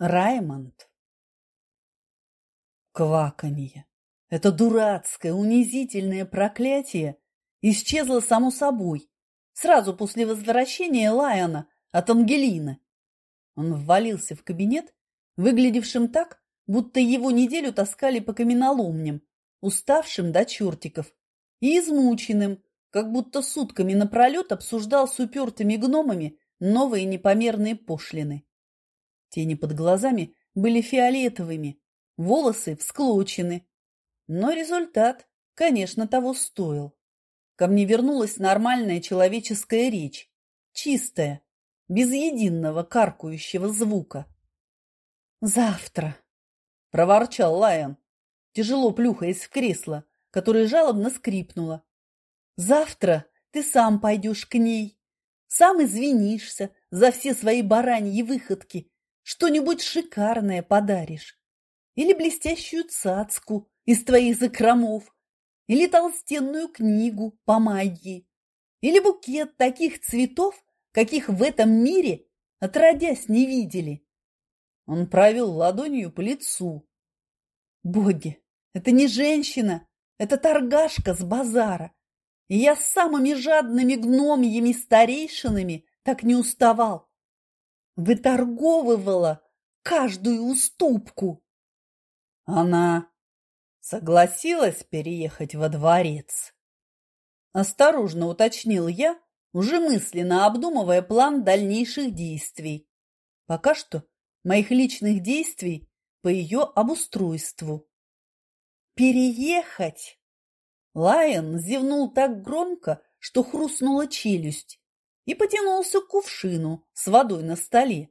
Раймонд. Кваканье. Это дурацкое, унизительное проклятие исчезло само собой, сразу после возвращения Лайона от Ангелины. Он ввалился в кабинет, выглядевшим так, будто его неделю таскали по каменоломням, уставшим до чертиков, и измученным, как будто сутками напролет обсуждал с упертыми гномами новые непомерные пошлины. Тени под глазами были фиолетовыми, волосы всклочены. Но результат, конечно, того стоил. Ко мне вернулась нормальная человеческая речь, чистая, без единого каркающего звука. «Завтра!» – проворчал Лайон, тяжело плюхаясь в кресло, которое жалобно скрипнуло. «Завтра ты сам пойдешь к ней, сам извинишься за все свои бараньи выходки что-нибудь шикарное подаришь. Или блестящую цацку из твоих закромов, или толстенную книгу по магии, или букет таких цветов, каких в этом мире отродясь не видели. Он провел ладонью по лицу. Боги, это не женщина, это торгашка с базара. И я с самыми жадными гномьями-старейшинами так не уставал выторговывала каждую уступку. Она согласилась переехать во дворец. Осторожно уточнил я, уже мысленно обдумывая план дальнейших действий. Пока что моих личных действий по ее обустройству. «Переехать!» Лайон зевнул так громко, что хрустнула челюсть и потянулся к кувшину с водой на столе.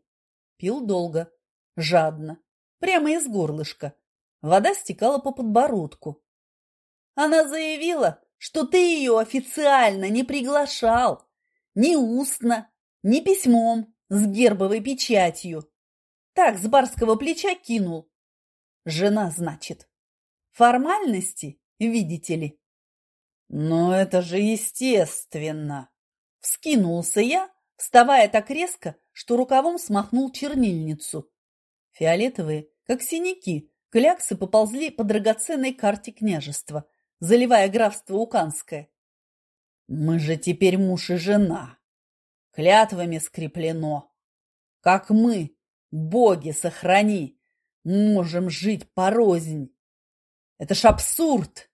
Пил долго, жадно, прямо из горлышка. Вода стекала по подбородку. Она заявила, что ты ее официально не приглашал. Ни устно, ни письмом с гербовой печатью. Так с барского плеча кинул. Жена, значит. Формальности, видите ли. Но это же естественно. Вскинулся я, вставая так резко, что рукавом смахнул чернильницу. Фиолетовые, как синяки, кляксы поползли по драгоценной карте княжества, заливая графство Уканское. Мы же теперь муж и жена. Клятвами скреплено. Как мы, боги сохрани, можем жить порознь. Это ж абсурд.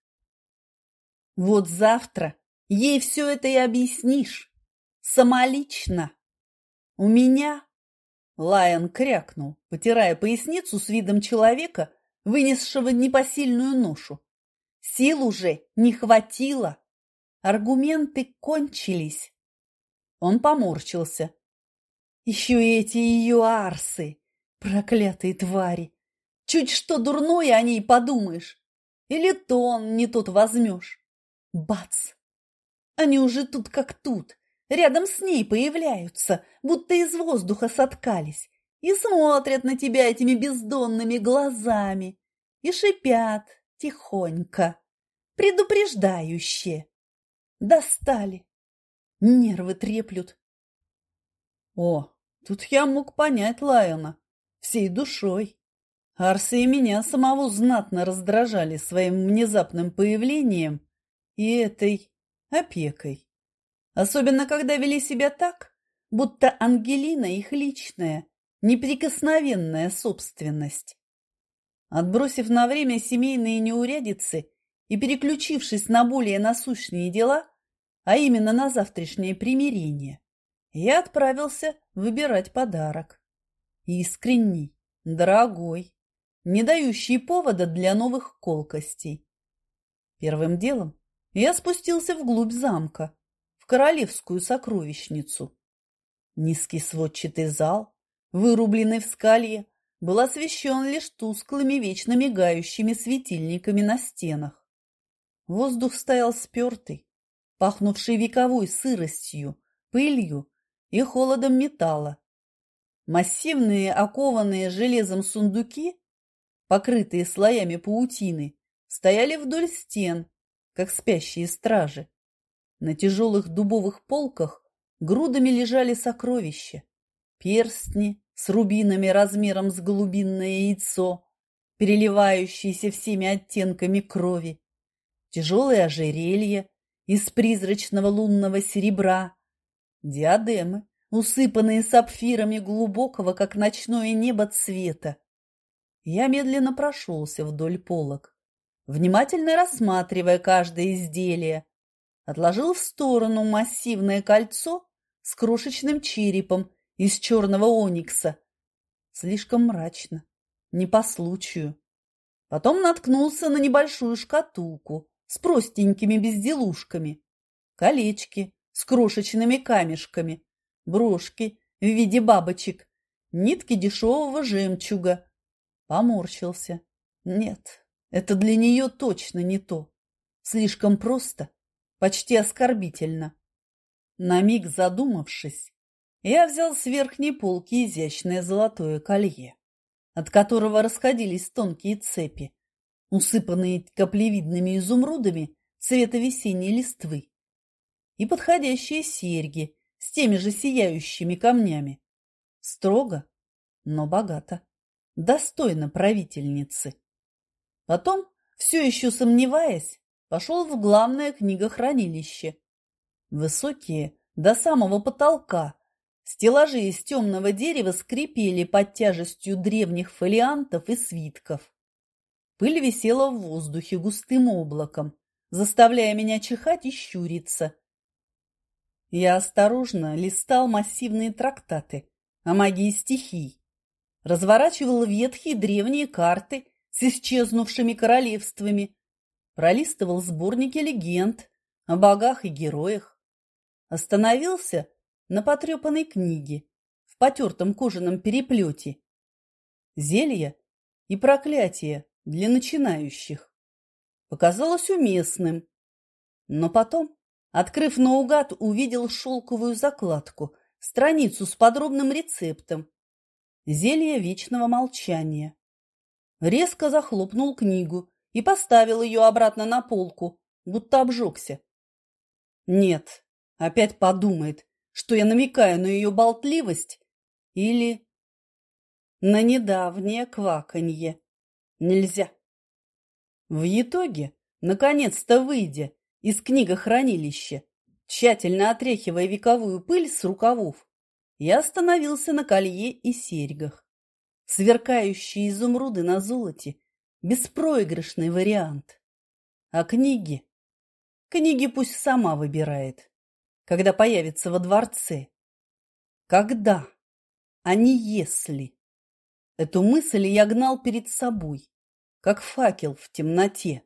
Вот завтра ей все это и объяснишь самолично. У меня... Лайон крякнул, потирая поясницу с видом человека, вынесшего непосильную ношу. Сил уже не хватило. Аргументы кончились. Он поморщился. Еще и эти ее арсы, проклятые твари. Чуть что дурное о ней подумаешь. Или тон не тот возьмешь. Бац! Они уже тут как тут рядом с ней появляются, будто из воздуха соткались, и смотрят на тебя этими бездонными глазами, и шипят тихонько, предупреждающе. Достали. Нервы треплют. О, тут я мог понять Лайона всей душой. Арсы и меня самого знатно раздражали своим внезапным появлением и этой опекой. Особенно, когда вели себя так, будто Ангелина их личная, неприкосновенная собственность. Отбросив на время семейные неурядицы и переключившись на более насущные дела, а именно на завтрашнее примирение, я отправился выбирать подарок. Искренний, дорогой, не дающий повода для новых колкостей. Первым делом я спустился вглубь замка, королевскую сокровищницу. Низкий сводчатый зал, вырубленный в скале, был освещен лишь тусклыми, вечно мигающими светильниками на стенах. Воздух стоял спертый, пахнувший вековой сыростью, пылью и холодом металла. Массивные окованные железом сундуки, покрытые слоями паутины, стояли вдоль стен, как спящие стражи. На тяжелых дубовых полках грудами лежали сокровища, перстни, с рубинами размером с голубинное яйцо, переливающиеся всеми оттенками крови, тяжелые ожерелья из призрачного лунного серебра, диадемы, усыпанные сапфирами глубокого, как ночное небо, цвета. Я медленно прошелся вдоль полок, внимательно рассматривая каждое изделие, отложил в сторону массивное кольцо с крошечным черепом из черного оникса. Слишком мрачно, не по случаю. Потом наткнулся на небольшую шкатулку с простенькими безделушками, колечки с крошечными камешками, брошки в виде бабочек, нитки дешевого жемчуга. Поморщился. Нет, это для нее точно не то. Слишком просто, почти оскорбительно. На миг задумавшись, я взял с верхней полки изящное золотое колье, от которого расходились тонкие цепи, усыпанные каплевидными изумрудами цвета весенней листвы, и подходящие серьги с теми же сияющими камнями. Строго, но богато, достойно правительницы. Потом, все еще сомневаясь, пошел в главное книгохранилище. Высокие, до самого потолка, стеллажи из темного дерева скрипели под тяжестью древних фолиантов и свитков. Пыль висела в воздухе густым облаком, заставляя меня чихать и щуриться. Я осторожно листал массивные трактаты о магии стихий, разворачивал ветхие древние карты с исчезнувшими королевствами, пролистывал сборники легенд о богах и героях, остановился на потрепанной книге в потертом кожаном переплете. Зелья и проклятия для начинающих. Показалось уместным. Но потом Открыв наугад, увидел шелковую закладку, страницу с подробным рецептом. Зелье вечного молчания. Резко захлопнул книгу и поставил ее обратно на полку, будто обжегся. Нет, опять подумает, что я намекаю на ее болтливость или на недавнее кваканье. Нельзя. В итоге, наконец-то выйдя из книгохранилища, тщательно отряхивая вековую пыль с рукавов, я остановился на колье и серьгах. Сверкающие изумруды на золоте – беспроигрышный вариант. А книги? Книги пусть сама выбирает, когда появится во дворце. Когда, а не если. Эту мысль я гнал перед собой, как факел в темноте.